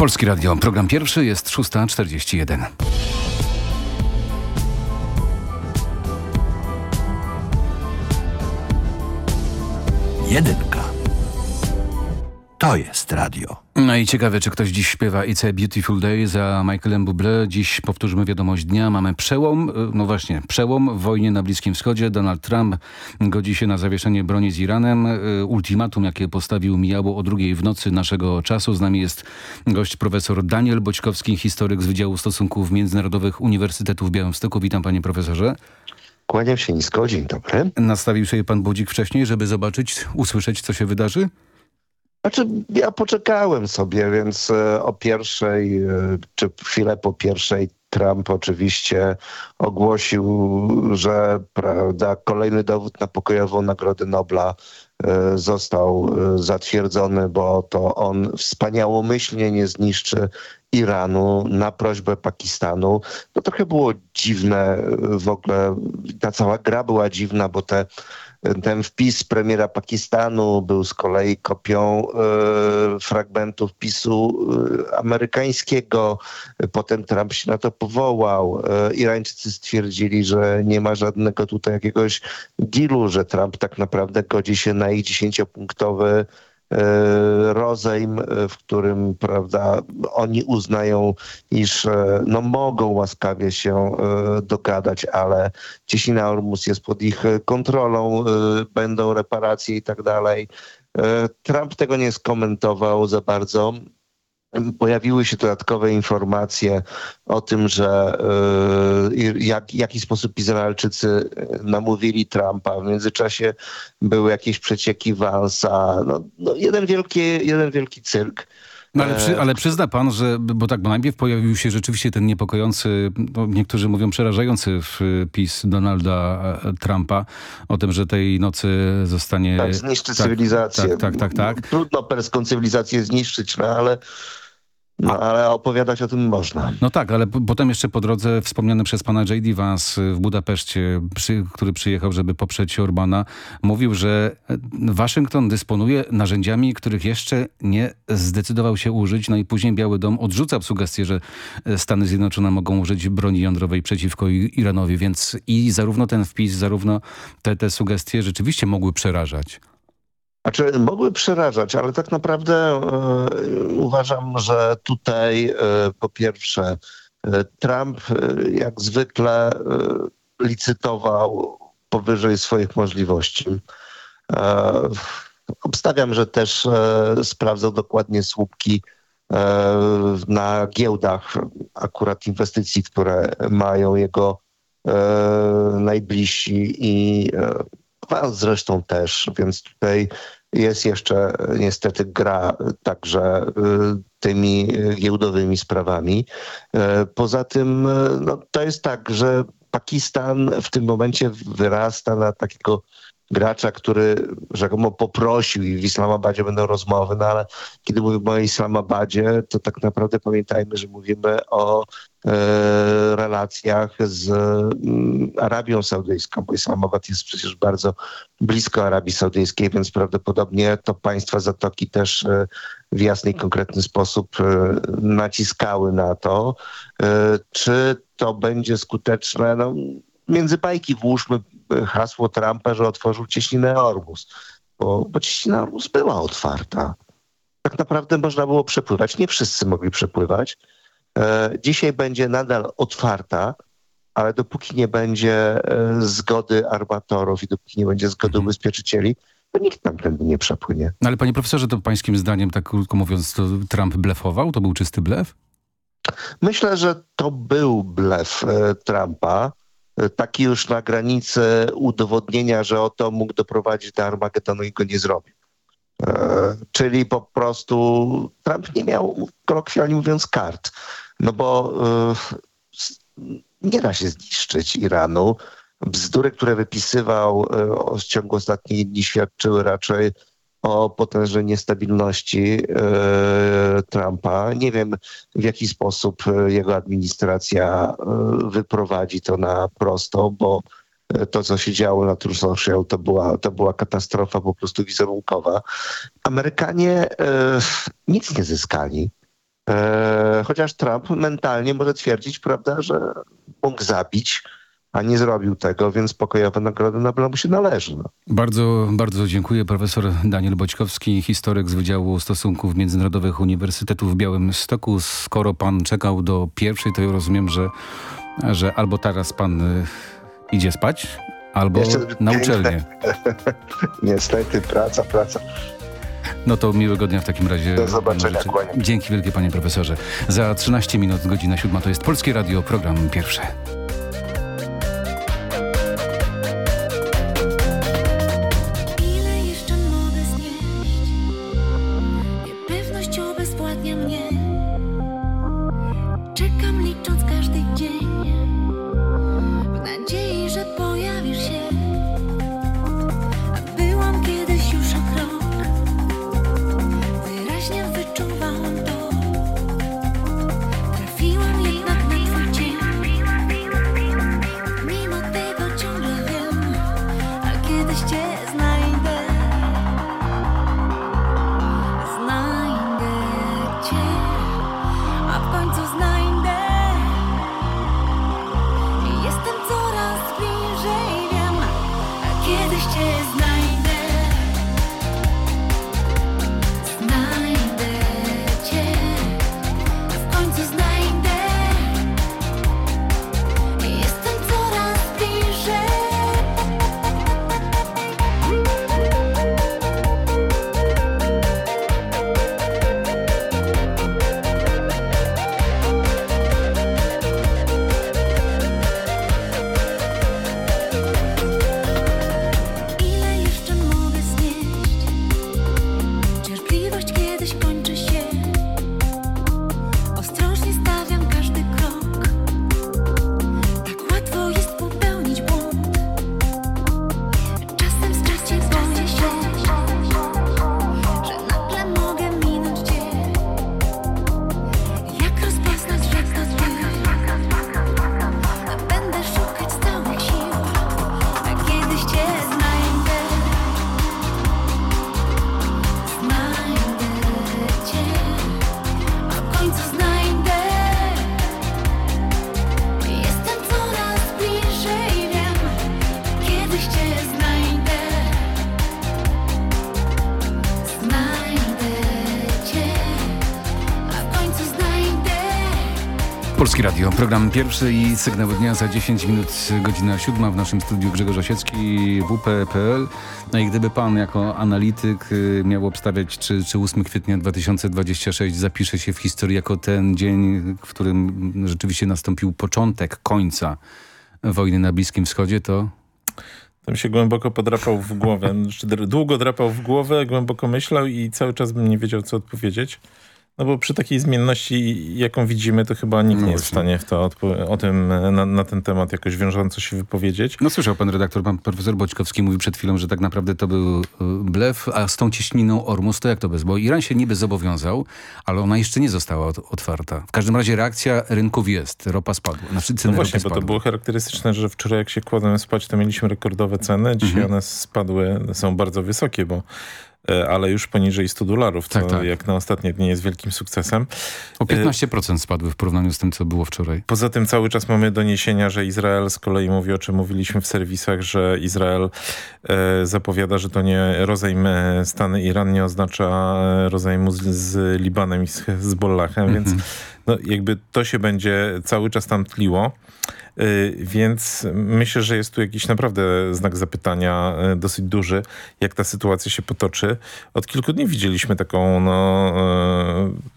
Polski Radio, program pierwszy jest 6.41. Jedynka. To jest radio. No i ciekawe, czy ktoś dziś śpiewa It's a Beautiful Day za Michaelem Bublé. Dziś powtórzymy wiadomość dnia. Mamy przełom, y, no właśnie, przełom w wojnie na Bliskim Wschodzie. Donald Trump godzi się na zawieszenie broni z Iranem. Y, Ultimatum, jakie postawił, mijało o drugiej w nocy naszego czasu. Z nami jest gość profesor Daniel Boćkowski, historyk z Wydziału Stosunków Międzynarodowych Uniwersytetu w Białymstoku. Witam panie profesorze. Kłaniam się nisko, dzień dobry. Nastawił sobie pan budzik wcześniej, żeby zobaczyć, usłyszeć, co się wydarzy? Znaczy, ja poczekałem sobie, więc e, o pierwszej, e, czy chwilę po pierwszej Trump oczywiście ogłosił, że prawda, kolejny dowód na pokojową Nagrodę Nobla e, został zatwierdzony, bo to on wspaniałomyślnie nie zniszczy Iranu na prośbę Pakistanu. To trochę było dziwne w ogóle, ta cała gra była dziwna, bo te ten wpis premiera Pakistanu był z kolei kopią e, fragmentu wpisu e, amerykańskiego. Potem Trump się na to powołał. E, Irańczycy stwierdzili, że nie ma żadnego tutaj jakiegoś dealu, że Trump tak naprawdę godzi się na ich dziesięciopunktowy rozejm, e, w którym prawda, oni uznają, iż e, no, mogą łaskawie się dogadać, ale Cieśnina Ormus jest pod ich kontrolą, będą reparacje i tak dalej. Trump tego nie skomentował za bardzo pojawiły się dodatkowe informacje o tym, że y, jak, w jaki sposób Izraelczycy namówili Trumpa. W międzyczasie były jakieś przecieki Vansa. No, no jeden, wielki, jeden wielki cyrk. No ale, przy, ale, przyzna pan, że, bo tak, bo najpierw pojawił się rzeczywiście ten niepokojący, no niektórzy mówią przerażający wpis Donalda e, Trumpa o tym, że tej nocy zostanie... Tak, zniszczy tak, cywilizację. Tak, tak, tak, tak. Trudno perską cywilizację zniszczyć, no ale no, ale opowiadać o tym można. No tak, ale potem jeszcze po drodze wspomniany przez pana J.D. Vance w Budapeszcie, przy, który przyjechał, żeby poprzeć Orbana, mówił, że Waszyngton dysponuje narzędziami, których jeszcze nie zdecydował się użyć. No i później Biały Dom odrzucał sugestię, że Stany Zjednoczone mogą użyć broni jądrowej przeciwko Iranowi, więc i zarówno ten wpis, zarówno te, te sugestie rzeczywiście mogły przerażać. Znaczy, mogły przerażać, ale tak naprawdę e, uważam, że tutaj e, po pierwsze e, Trump jak zwykle licytował powyżej swoich możliwości. Obstawiam, że też sprawdzał dokładnie słupki na giełdach akurat inwestycji, które mają jego najbliżsi i zresztą też, więc tutaj jest jeszcze niestety gra także y, tymi giełdowymi sprawami. Y, poza tym y, no, to jest tak, że Pakistan w tym momencie wyrasta na takiego gracza, który rzekomo poprosił i w Islamabadzie będą rozmowy, no ale kiedy mówimy o Islamabadzie, to tak naprawdę pamiętajmy, że mówimy o e, relacjach z mm, Arabią Saudyjską, bo Islamabad jest przecież bardzo blisko Arabii Saudyjskiej, więc prawdopodobnie to państwa Zatoki też e, w jasny i konkretny sposób e, naciskały na to. E, czy to będzie skuteczne? No, między bajki włóżmy hasło Trumpa, że otworzył cieśninę Ormus, bo, bo cieśnina Ormus była otwarta. Tak naprawdę można było przepływać. Nie wszyscy mogli przepływać. E, dzisiaj będzie nadal otwarta, ale dopóki nie będzie e, zgody armatorów i dopóki nie będzie zgody mhm. ubezpieczycieli, to nikt tam tędy nie przepłynie. No ale panie profesorze, to pańskim zdaniem, tak krótko mówiąc, to Trump blefował? To był czysty blef? Myślę, że to był blef e, Trumpa taki już na granicy udowodnienia, że oto mógł doprowadzić do Armagedonu i go nie zrobił. E, czyli po prostu Trump nie miał, kolokwialnie mówiąc, kart. No bo e, nie da się zniszczyć Iranu. Bzdury, które wypisywał e, w ciągu ostatnich dni świadczyły raczej o potężnej niestabilności e, Trumpa. Nie wiem, w jaki sposób e, jego administracja e, wyprowadzi to na prosto, bo to, co się działo na Show, to była, to była katastrofa po prostu wizerunkowa. Amerykanie nic nie zyskali. Chociaż Trump mentalnie może twierdzić, prawda, że mógł zabić, a nie zrobił tego, więc pokojowa nagroda Nobla mu się należy. No. Bardzo, bardzo dziękuję. Profesor Daniel Boćkowski, historyk z Wydziału Stosunków Międzynarodowych Uniwersytetu w Białymstoku. Skoro pan czekał do pierwszej, to ja rozumiem, że, że albo teraz pan y, idzie spać, albo Jeszcze na uczelnię. (laughs) Niestety, praca, praca. No to miłego dnia w takim razie. Do zobaczenia. Dzięki wielkie panie profesorze. Za 13 minut, godzina siódma, to jest Polskie Radio, program pierwszy. Program pierwszy i sygnały dnia za 10 minut, godzina siódma w naszym studiu Grzegorz Osiecki, WP.pl. No i gdyby pan jako analityk y, miał obstawiać, czy, czy 8 kwietnia 2026 zapisze się w historii jako ten dzień, w którym rzeczywiście nastąpił początek końca wojny na Bliskim Wschodzie, to Tam się głęboko podrapał w głowę. Znaczy, Długo drapał w głowę, głęboko myślał i cały czas bym nie wiedział, co odpowiedzieć. No bo przy takiej zmienności, jaką widzimy, to chyba nikt nie jest w stanie w to o tym, na, na ten temat jakoś wiążąco się wypowiedzieć. No słyszał pan redaktor, pan profesor Boćkowski mówił przed chwilą, że tak naprawdę to był y, blef, a z tą cieśniną Ormus to jak to bez? Bo Iran się niby zobowiązał, ale ona jeszcze nie została ot- otwarta. W każdym razie reakcja rynków jest, ropa spadła, znaczy ceny No właśnie, bo to było charakterystyczne, że wczoraj jak się kładłem spać, to mieliśmy rekordowe ceny. Dzisiaj Mhm. one spadły, są bardzo wysokie, bo e, ale już poniżej 100 dolarów, co Tak, tak. jak na ostatnie dni jest wielkim sukcesem. O E, 15% spadły w porównaniu z tym, co było wczoraj. Poza tym cały czas mamy doniesienia, że Izrael z kolei mówi, o czym mówiliśmy w serwisach, że Izrael e, zapowiada, że to nie rozejm e, Stany Iran nie oznacza e, rozejmu z, z Libanem i z Hezbollahem, Mhm. więc no, jakby to się będzie cały czas tam tliło. Y, Więc myślę, że jest tu jakiś naprawdę znak zapytania y, dosyć duży, jak ta sytuacja się potoczy. Od kilku dni widzieliśmy taką no,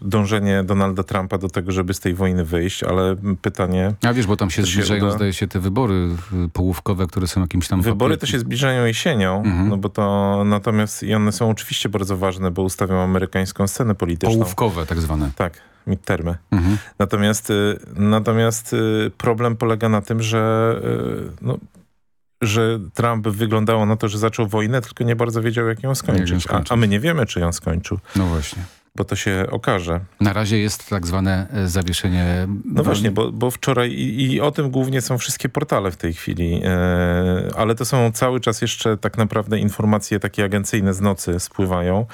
y, dążenie Donalda Trumpa do tego, żeby z tej wojny wyjść, ale pytanie... A wiesz, bo tam się się zbliżają, uda? zdaje się, te wybory połówkowe, które są jakimś tam... Wybory to się zbliżają jesienią, Mhm. no bo to natomiast i one są oczywiście bardzo ważne, bo ustawią amerykańską scenę polityczną. Połówkowe tak zwane. Tak, midtermy. Mhm. Natomiast, y, natomiast y, problem polega na tym, że, y, no, że Trump wyglądało na to, że zaczął wojnę, tylko nie bardzo wiedział, jak ją skończyć. skończyć. A, a my nie wiemy, czy ją skończył. No właśnie. bo to się okaże. Na razie jest tak zwane e, zawieszenie. No właśnie, bo, bo wczoraj i, i, o tym głównie są wszystkie portale w tej chwili, e, ale to są cały czas jeszcze tak naprawdę informacje takie agencyjne z nocy spływają.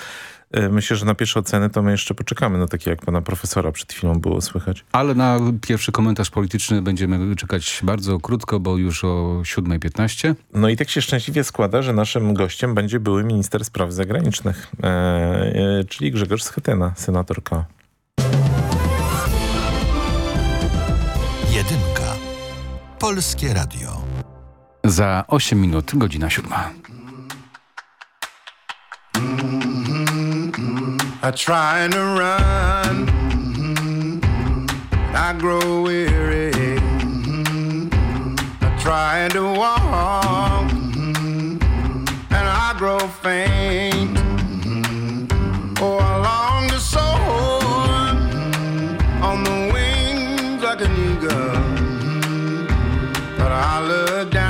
E, myślę, że na pierwsze oceny to my jeszcze poczekamy na takie jak pana profesora przed chwilą było słychać. Ale na pierwszy komentarz polityczny będziemy czekać bardzo krótko, bo już o 7.15. No i tak się szczęśliwie składa, że naszym gościem będzie były minister spraw zagranicznych, e, e, czyli Grzegorz Schetyna, senatorka. Jedynka. Polskie Radio. Za 8 minut, godzina siódma. I try to run, mm-hmm. I grow weary. Mm-hmm. I try to walk, mm-hmm. and I grow faint. Oh, I long to soar. On the wings like an eagle, but I look down,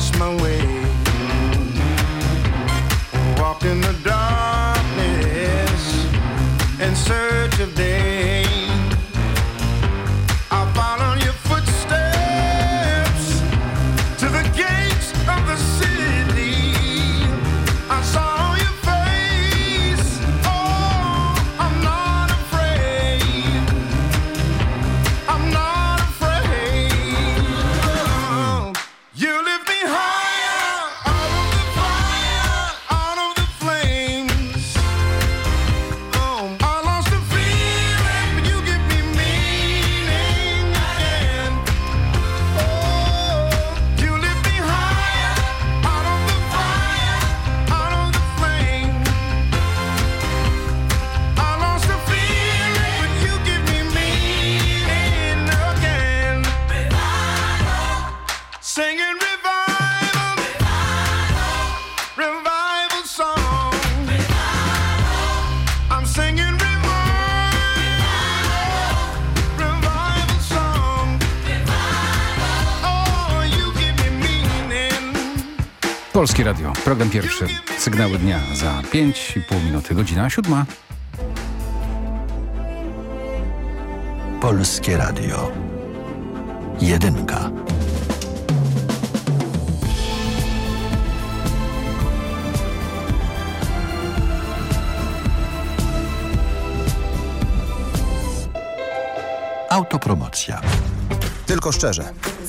lost my way, Polskie Radio, program pierwszy. Sygnały dnia za 5,5 minuty, godzina siódma. Polskie Radio. Jedynka. Autopromocja. Tylko szczerze.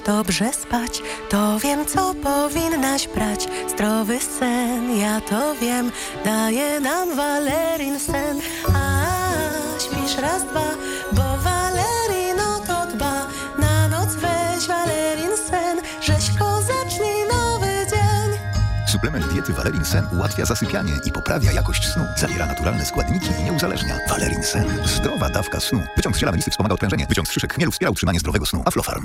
dobrze spać, to wiem, co powinnaś brać. Zdrowy sen, ja to wiem, daje nam Valerin sen. A śpisz raz, dwa, bo Valerino to dba. Na noc weź Valerin sen, rzeźko zacznij nowy dzień. Suplement diety Valerin Sen ułatwia zasypianie i poprawia jakość snu. Zawiera naturalne składniki i nie uzależnia. Valerin Sen. Zdrowa dawka snu. Wyciąg z ziela melisy wspomaga odprężenie. Wyciąg z szyszek chmielu wspiera utrzymanie zdrowego snu. Aflofarm.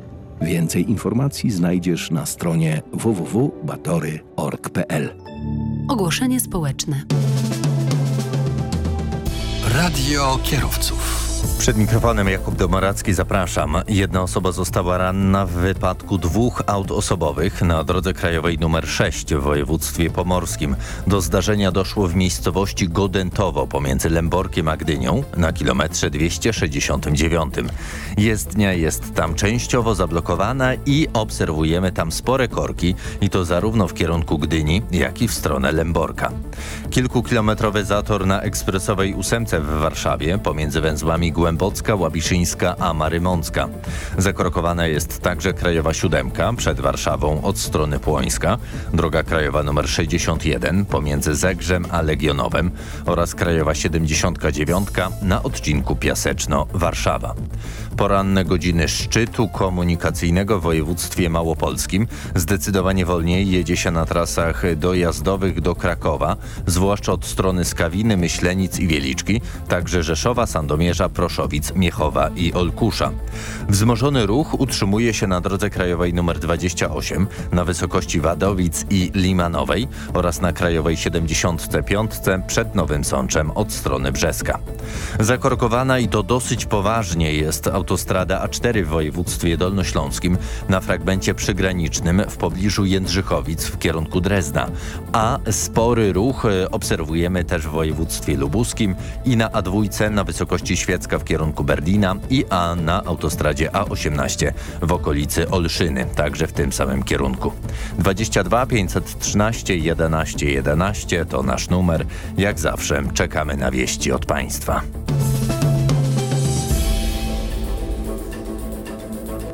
Więcej informacji znajdziesz na stronie www.batory.org.pl Ogłoszenie społeczne. Radio kierowców. Przed mikrofonem Jakub Domoracki zapraszam. Jedna osoba została ranna w wypadku dwóch aut osobowych na drodze krajowej nr 6 w województwie pomorskim. Do zdarzenia doszło w miejscowości Godentowo pomiędzy Lęborkiem a Gdynią na kilometrze 269. Jezdnia jest tam częściowo zablokowana i obserwujemy tam spore korki i to zarówno w kierunku Gdyni, jak i w stronę Lęborka. Kilkukilometrowy zator na ekspresowej ósemce w Warszawie pomiędzy węzłami Głębocka, Łabiszyńska a Marymącka. Zakrokowana jest także Krajowa Siódemka przed Warszawą od strony Płońska, droga krajowa nr 61 pomiędzy Zegrzem a Legionowem oraz Krajowa 79 na odcinku Piaseczno-Warszawa. Poranne godziny szczytu komunikacyjnego w województwie małopolskim zdecydowanie wolniej jedzie się na trasach dojazdowych do Krakowa, zwłaszcza od strony Skawiny, Myślenic i Wieliczki, także Rzeszowa, Sandomierza, Proszowic, Miechowa i Olkusza. Wzmożony ruch utrzymuje się na drodze krajowej nr 28 na wysokości Wadowic i Limanowej oraz na krajowej 75 przed Nowym Sączem od strony Brzeska. Zakorkowana i to dosyć poważnie jest autostrada A4 w województwie dolnośląskim na fragmencie przygranicznym w pobliżu Jędrzychowic w kierunku Drezna, a spory ruch e, obserwujemy też w województwie lubuskim i na A2 na wysokości Świecka w kierunku Berlina i A na autostradzie A18 w okolicy Olszyny, także w tym samym kierunku. 22 513 11 11 to nasz numer. Jak zawsze czekamy na wieści od Państwa.